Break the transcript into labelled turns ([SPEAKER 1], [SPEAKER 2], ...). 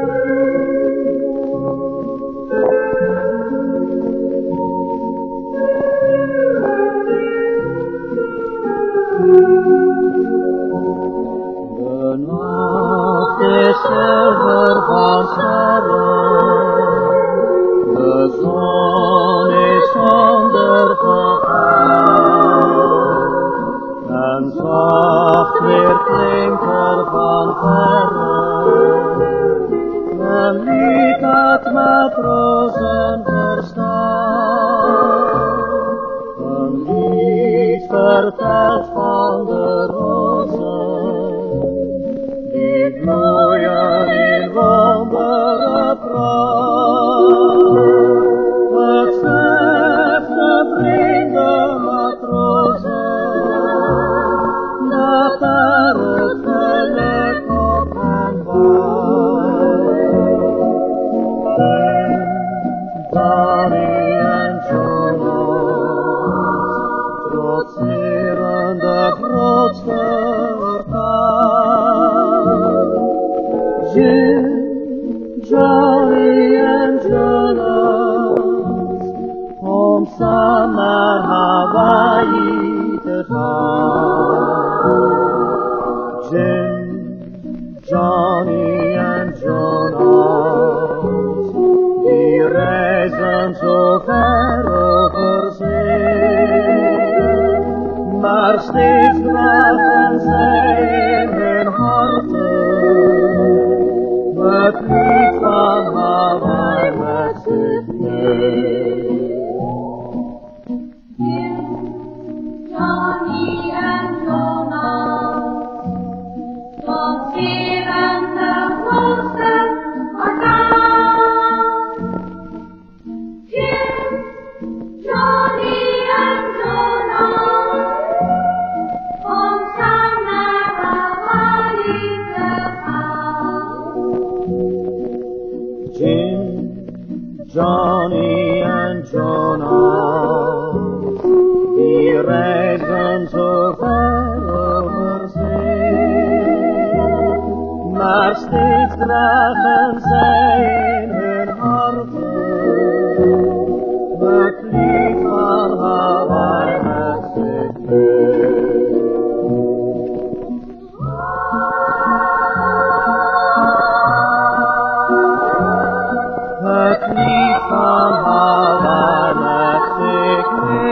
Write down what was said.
[SPEAKER 1] Thank you. Lied dat samen naar Hawaii. Jim, Johnny en Jonas, die reizen zo ver over zee, maar steeds dragen zij in hun harten het lied van Hawaii met zich mee.
[SPEAKER 2] Johnny en Jonas,
[SPEAKER 1] die reizen zo ver over zee, maar steeds dragen zij Oh.